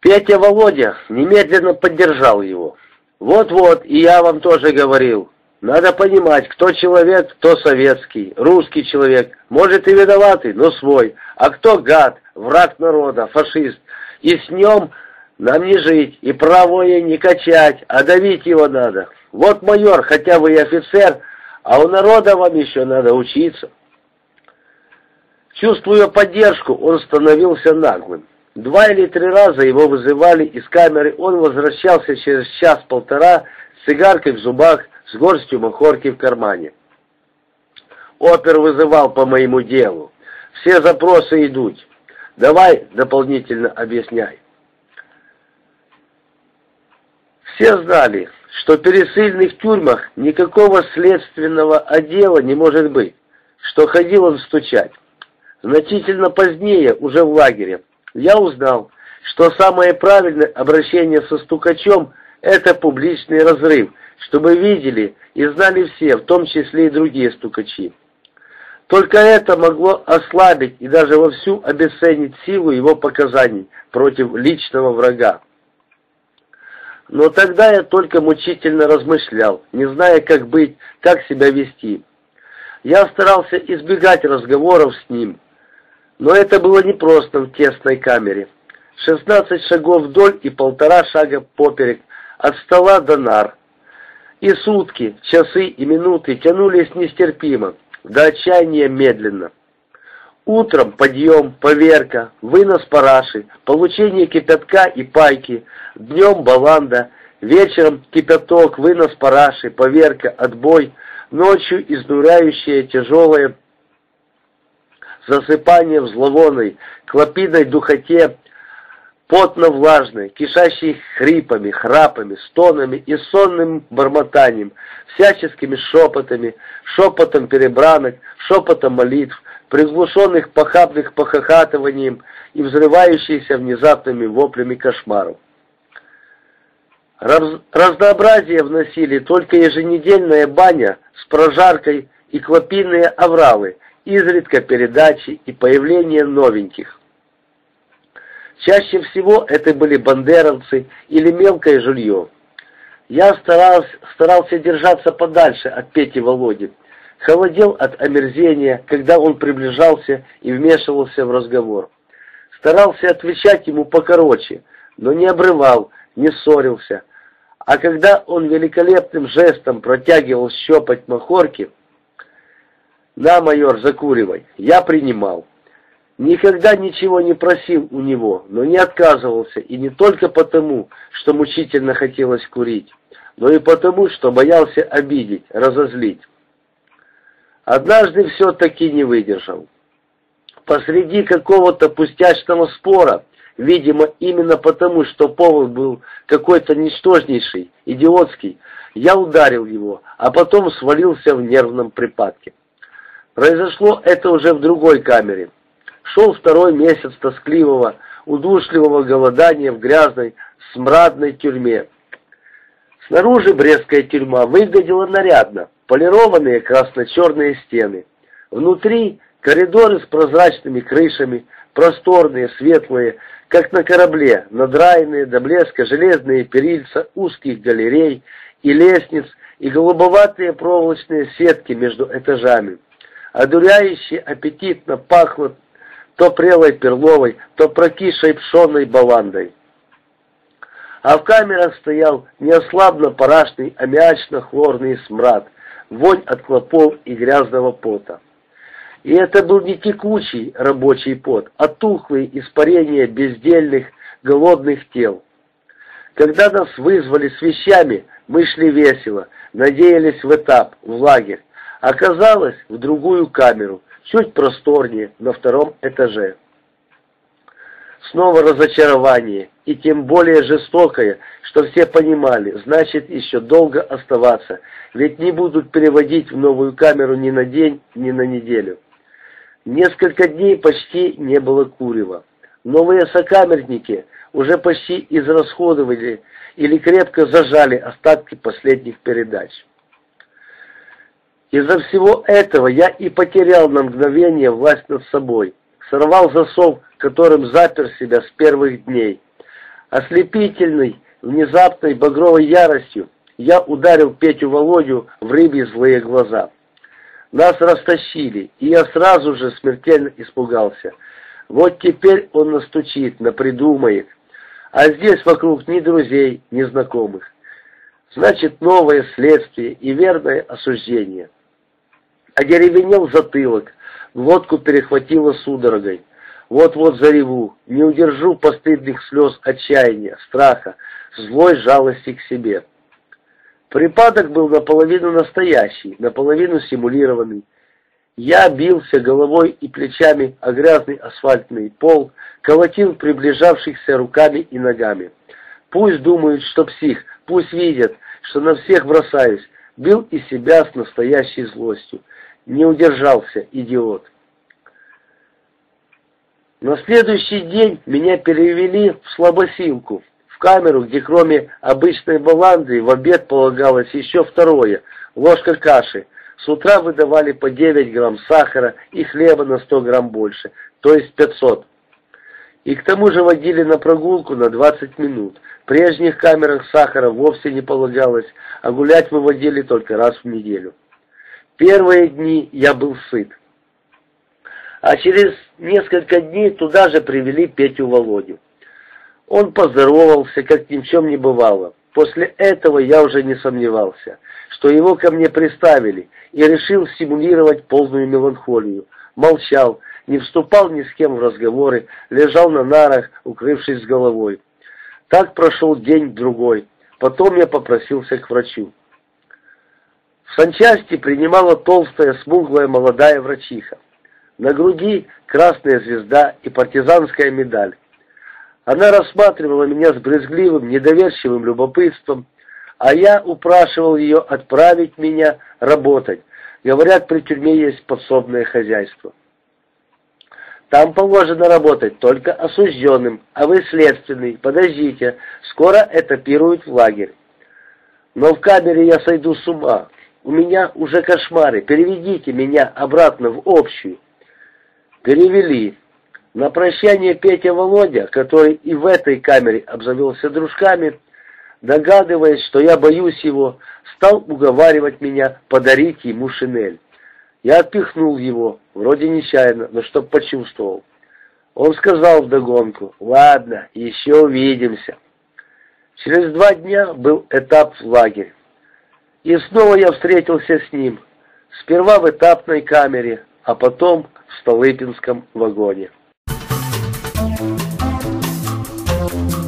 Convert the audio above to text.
Петя Володя немедленно поддержал его. «Вот-вот, и я вам тоже говорил. Надо понимать, кто человек, кто советский, русский человек. Может и виноватый, но свой. А кто гад, враг народа, фашист. И с нем нам не жить, и правое не качать, а давить его надо. Вот майор, хотя вы и офицер, а у народа вам еще надо учиться». Чувствуя поддержку, он становился наглым. Два или три раза его вызывали из камеры, он возвращался через час-полтора с сигаркой в зубах, с горстью махорки в кармане. Опер вызывал по моему делу. Все запросы идут. Давай дополнительно объясняй. Все знали, что в пересыльных тюрьмах никакого следственного отдела не может быть, что ходил он стучать. Значительно позднее, уже в лагере, я узнал, что самое правильное обращение со стукачом – это публичный разрыв, чтобы видели и знали все, в том числе и другие стукачи. Только это могло ослабить и даже вовсю обесценить силу его показаний против личного врага. Но тогда я только мучительно размышлял, не зная, как быть, как себя вести. Я старался избегать разговоров с ним, но это было непросто в тесной камере. Шестнадцать шагов вдоль и полтора шага поперек, от стола до нар. И сутки, часы и минуты тянулись нестерпимо, до отчаяния медленно. Утром подъем, поверка, вынос параши, получение кипятка и пайки, днем баланда, вечером кипяток, вынос параши, поверка, отбой, ночью изнуряющая тяжелая засыпание в зловонной, клопиной духоте, потно-влажной, кишащей хрипами, храпами, стонами и сонным бормотанием, всяческими шепотами, шепотом перебранок, шепотом молитв, приглушенных похабных похохатыванием и взрывающихся внезапными воплями кошмаров. Раз, разнообразие вносили только еженедельная баня с прожаркой и клопиные авралы, изредка передачи и появление новеньких. Чаще всего это были бандеровцы или мелкое жулье. Я старался, старался держаться подальше от Пети Володи, холодел от омерзения, когда он приближался и вмешивался в разговор. Старался отвечать ему покороче, но не обрывал, не ссорился. А когда он великолепным жестом протягивал щепоть махорки, «На, майор, закуривай». Я принимал. Никогда ничего не просил у него, но не отказывался, и не только потому, что мучительно хотелось курить, но и потому, что боялся обидеть, разозлить. Однажды все-таки не выдержал. Посреди какого-то пустячного спора, видимо, именно потому, что повод был какой-то ничтожнейший, идиотский, я ударил его, а потом свалился в нервном припадке. Произошло это уже в другой камере. Шел второй месяц тоскливого, удушливого голодания в грязной, смрадной тюрьме. Снаружи Брестская тюрьма выглядела нарядно, полированные красно-черные стены. Внутри коридоры с прозрачными крышами, просторные, светлые, как на корабле, надраенные до блеска железные перильца узких галерей и лестниц, и голубоватые проволочные сетки между этажами одуряюще аппетитно пахло то прелой перловой, то прокисшей пшеной баландой. А в камерах стоял неослабно парашный аммиачно-хлорный смрад, вонь от клопов и грязного пота. И это был не текучий рабочий пот, а тухлые испарения бездельных, голодных тел. Когда нас вызвали с вещами, мы шли весело, надеялись в этап, в лагерь, оказалась в другую камеру, чуть просторнее, на втором этаже. Снова разочарование, и тем более жестокое, что все понимали, значит еще долго оставаться, ведь не будут переводить в новую камеру ни на день, ни на неделю. Несколько дней почти не было курева. Новые сокамерники уже почти израсходовали или крепко зажали остатки последних передач. Из-за всего этого я и потерял на мгновение власть над собой, сорвал засов, которым запер себя с первых дней. Ослепительной, внезапной багровой яростью я ударил Петю Володю в рыбе злые глаза. Нас растащили, и я сразу же смертельно испугался. Вот теперь он настучит, напридумает. А здесь вокруг ни друзей, ни знакомых. Значит, новое следствие и верное осуждение. Одеревенел затылок, глотку перехватило судорогой. Вот-вот зареву, не удержу постыдных слез отчаяния, страха, злой жалости к себе. Припадок был наполовину настоящий, наполовину симулированный. Я бился головой и плечами о грязный асфальтный пол, колотил приближавшихся руками и ногами. Пусть думают, что псих, пусть видят, что на всех бросаюсь, бил и себя с настоящей злостью. Не удержался, идиот. На следующий день меня перевели в слабосилку, в камеру, где кроме обычной баланды в обед полагалось еще второе – ложка каши. С утра выдавали по 9 грамм сахара и хлеба на 100 грамм больше, то есть 500. И к тому же водили на прогулку на 20 минут. В прежних камерах сахара вовсе не полагалось, а гулять выводили только раз в неделю. Первые дни я был сыт. А через несколько дней туда же привели Петю Володю. Он поздоровался, как ни в чем не бывало. После этого я уже не сомневался, что его ко мне приставили, и решил симулировать полную меланхолию. Молчал, не вступал ни с кем в разговоры, лежал на нарах, укрывшись головой. Так прошел день-другой. Потом я попросился к врачу. В санчасти принимала толстая, смуглая молодая врачиха. На груди красная звезда и партизанская медаль. Она рассматривала меня с брезгливым, недоверчивым любопытством, а я упрашивал ее отправить меня работать. Говорят, при тюрьме есть подсобное хозяйство. Там положено работать только осужденным, а вы следственный, подождите, скоро этапируют в лагерь. Но в камере я сойду с ума. У меня уже кошмары, переведите меня обратно в общую перевели. На прощание Петя Володя, который и в этой камере обзавелся дружками, догадываясь, что я боюсь его, стал уговаривать меня подарить ему шинель. Я отпихнул его, вроде нечаянно, но чтоб почувствовал. Он сказал вдогонку, «Ладно, еще увидимся». Через два дня был этап в лагерь. И снова я встретился с ним, сперва в этапной камере, а потом в Столыпинском вагоне. Thank you.